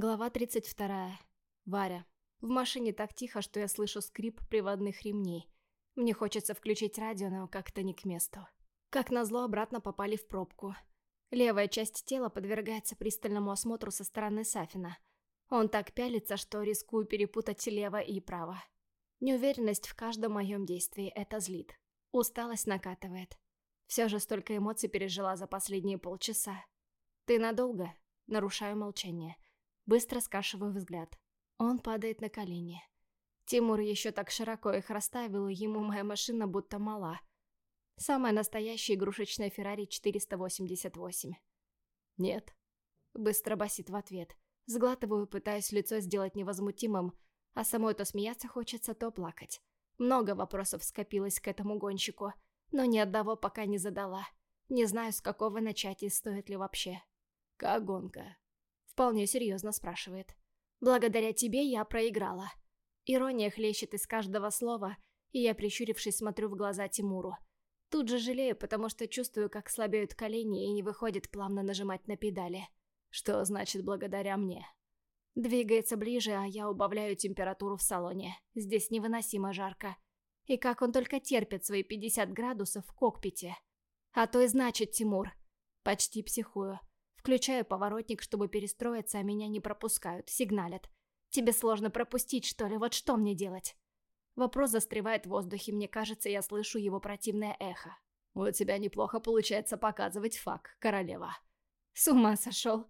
Глава 32. Варя. В машине так тихо, что я слышу скрип приводных ремней. Мне хочется включить радио, но как-то не к месту. Как назло, обратно попали в пробку. Левая часть тела подвергается пристальному осмотру со стороны Сафина. Он так пялится, что рискую перепутать лево и право. Неуверенность в каждом моем действии это злит. Усталость накатывает. Все же столько эмоций пережила за последние полчаса. «Ты надолго?» Нарушаю молчание. Быстро скашиваю взгляд. Он падает на колени. Тимур еще так широко их расставил, ему моя машина будто мала. Самая настоящая игрушечная Феррари 488. «Нет». Быстро басит в ответ. Сглатываю, пытаюсь лицо сделать невозмутимым, а самой то смеяться хочется, то плакать. Много вопросов скопилось к этому гонщику, но ни одного пока не задала. Не знаю, с какого начать и стоит ли вообще. «Как гонка?» Вполне серьезно спрашивает. «Благодаря тебе я проиграла». Ирония хлещет из каждого слова, и я, прищурившись, смотрю в глаза Тимуру. Тут же жалею, потому что чувствую, как слабеют колени и не выходит плавно нажимать на педали. Что значит «благодаря мне»? Двигается ближе, а я убавляю температуру в салоне. Здесь невыносимо жарко. И как он только терпит свои 50 градусов в кокпите. А то и значит, Тимур. Почти психую. Включаю поворотник, чтобы перестроиться, а меня не пропускают, сигналят. Тебе сложно пропустить, что ли? Вот что мне делать? Вопрос застревает в воздухе, мне кажется, я слышу его противное эхо. «У тебя неплохо получается показывать фак, королева». С ума сошел.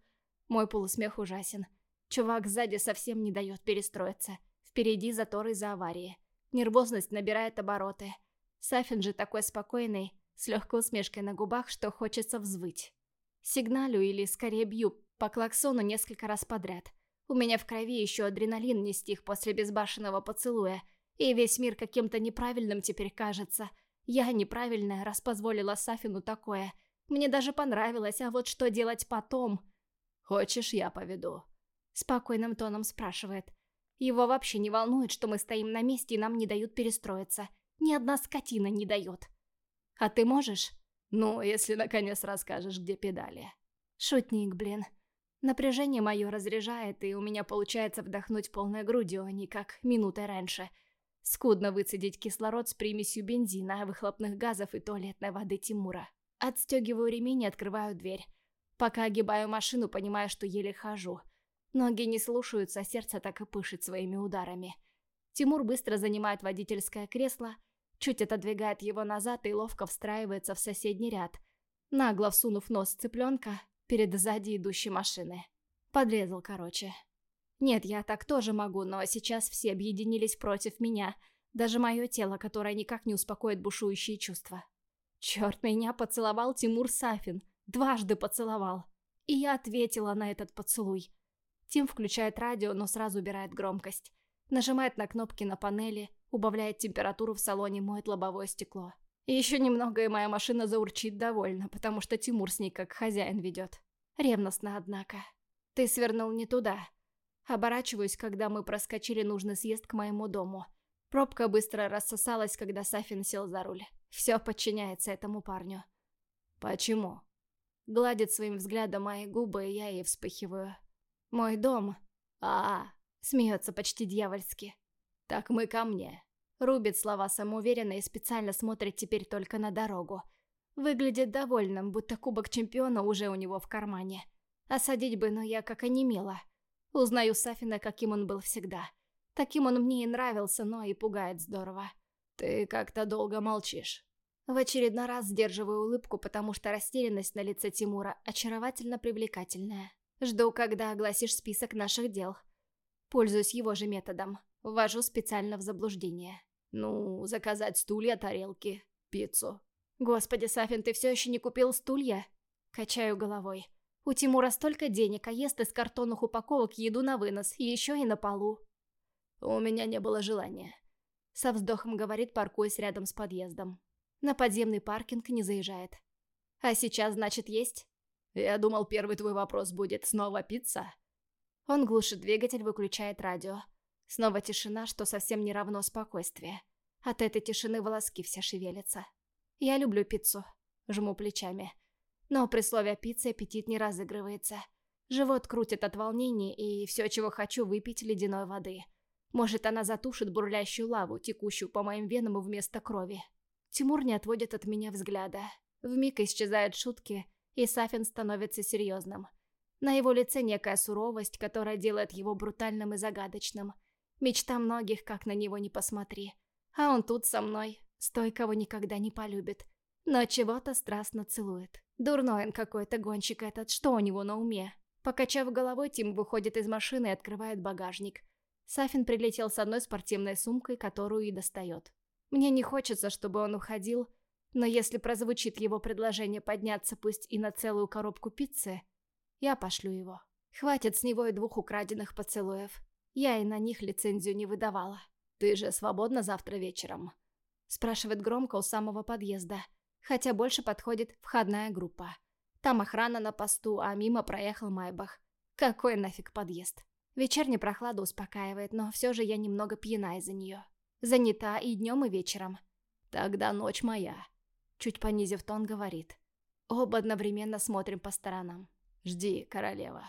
Мой полусмех ужасен. Чувак сзади совсем не дает перестроиться. Впереди заторы за аварии. Нервозность набирает обороты. Сафин же такой спокойный, с легкой усмешкой на губах, что хочется взвыть. Сигналю или скорее бью по клаксону несколько раз подряд. У меня в крови еще адреналин не стих после безбашенного поцелуя, и весь мир каким-то неправильным теперь кажется. Я неправильная, раз позволила Сафину такое. Мне даже понравилось, а вот что делать потом? «Хочешь, я поведу?» Спокойным тоном спрашивает. Его вообще не волнует, что мы стоим на месте и нам не дают перестроиться. Ни одна скотина не дает. «А ты можешь?» «Ну, если наконец расскажешь, где педали». Шутник, блин. Напряжение мое разряжает, и у меня получается вдохнуть полной грудью, а не как минутой раньше. Скудно выцедить кислород с примесью бензина, выхлопных газов и туалетной воды Тимура. Отстегиваю ремень и открываю дверь. Пока огибаю машину, понимаю, что еле хожу. Ноги не слушаются, а сердце так и пышет своими ударами. Тимур быстро занимает водительское кресло, чуть отодвигает его назад и ловко встраивается в соседний ряд, нагло всунув нос цыпленка перед сзади идущей машины. Подрезал, короче. Нет, я так тоже могу, но сейчас все объединились против меня, даже мое тело, которое никак не успокоит бушующие чувства. Черт, меня поцеловал Тимур Сафин, дважды поцеловал. И я ответила на этот поцелуй. Тим включает радио, но сразу убирает громкость. Нажимает на кнопки на панели, убавляет температуру в салоне, моет лобовое стекло. Еще немного, и моя машина заурчит довольно, потому что Тимур с ней как хозяин ведет. Ревностно, однако. Ты свернул не туда. Оборачиваюсь, когда мы проскочили нужный съезд к моему дому. Пробка быстро рассосалась, когда Сафин сел за руль. Все подчиняется этому парню. «Почему?» Гладит своим взглядом мои губы, и я ей вспыхиваю. «Мой дом...» а, -а, -а смеется почти дьявольски. «Так мы ко мне». Рубит слова самоуверенно и специально смотрит теперь только на дорогу. Выглядит довольным, будто кубок чемпиона уже у него в кармане. Осадить бы, но я как онемела. Узнаю Сафина, каким он был всегда. Таким он мне и нравился, но и пугает здорово. «Ты как-то долго молчишь». В очередной раз сдерживаю улыбку, потому что растерянность на лице Тимура очаровательно привлекательная. Жду, когда огласишь список наших дел. Пользуюсь его же методом. Ввожу специально в заблуждение. Ну, заказать стулья, тарелки, пиццу. Господи, Сафин, ты все еще не купил стулья? Качаю головой. У Тимура столько денег, а ест из картонных упаковок еду на вынос, еще и на полу. У меня не было желания. Со вздохом говорит, паркуясь рядом с подъездом. На подземный паркинг не заезжает. А сейчас, значит, есть? Я думал, первый твой вопрос будет «снова пицца?» Он глушит двигатель, выключает радио. Снова тишина, что совсем не равно спокойствие. От этой тишины волоски все шевелятся. Я люблю пиццу. Жму плечами. Но при слове «пицца» аппетит не разыгрывается. Живот крутит от волнений, и все, чего хочу, выпить ледяной воды. Может, она затушит бурлящую лаву, текущую по моим венам вместо крови. Тимур не отводит от меня взгляда. Вмиг исчезают шутки, и Сафин становится серьезным. На его лице некая суровость, которая делает его брутальным и загадочным. Мечта многих, как на него не посмотри. А он тут со мной, с той, кого никогда не полюбит. Но чего-то страстно целует. Дурной он какой-то гонщик этот, что у него на уме? Покачав головой, Тим выходит из машины и открывает багажник. Сафин прилетел с одной спортивной сумкой, которую и достает. Мне не хочется, чтобы он уходил, но если прозвучит его предложение подняться пусть и на целую коробку пиццы, я пошлю его. Хватит с него и двух украденных поцелуев. Я и на них лицензию не выдавала. «Ты же свободна завтра вечером?» Спрашивает громко у самого подъезда, хотя больше подходит входная группа. Там охрана на посту, а мимо проехал Майбах. Какой нафиг подъезд? Вечерняя прохлада успокаивает, но все же я немного пьяна из-за нее. Занята и днем, и вечером. Тогда ночь моя. Чуть понизив тон, говорит. Оба одновременно смотрим по сторонам. Жди, королева.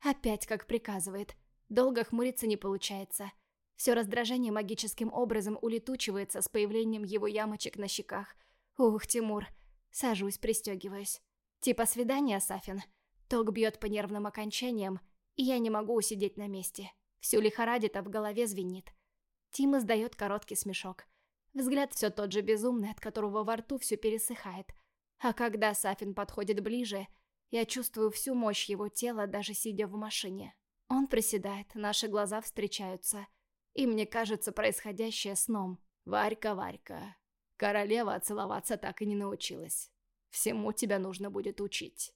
Опять как приказывает. Долго хмуриться не получается. Все раздражение магическим образом улетучивается с появлением его ямочек на щеках. Ух, Тимур. Сажусь, пристегиваюсь. Типа свидания, Сафин. Ток бьет по нервным окончаниям, и я не могу усидеть на месте. Всю лихорадит, а в голове звенит. Тим издает короткий смешок. Взгляд все тот же безумный, от которого во рту все пересыхает. А когда Сафин подходит ближе, я чувствую всю мощь его тела, даже сидя в машине. Он приседает, наши глаза встречаются. И мне кажется происходящее сном. «Варька, Варька, королева целоваться так и не научилась. Всему тебя нужно будет учить».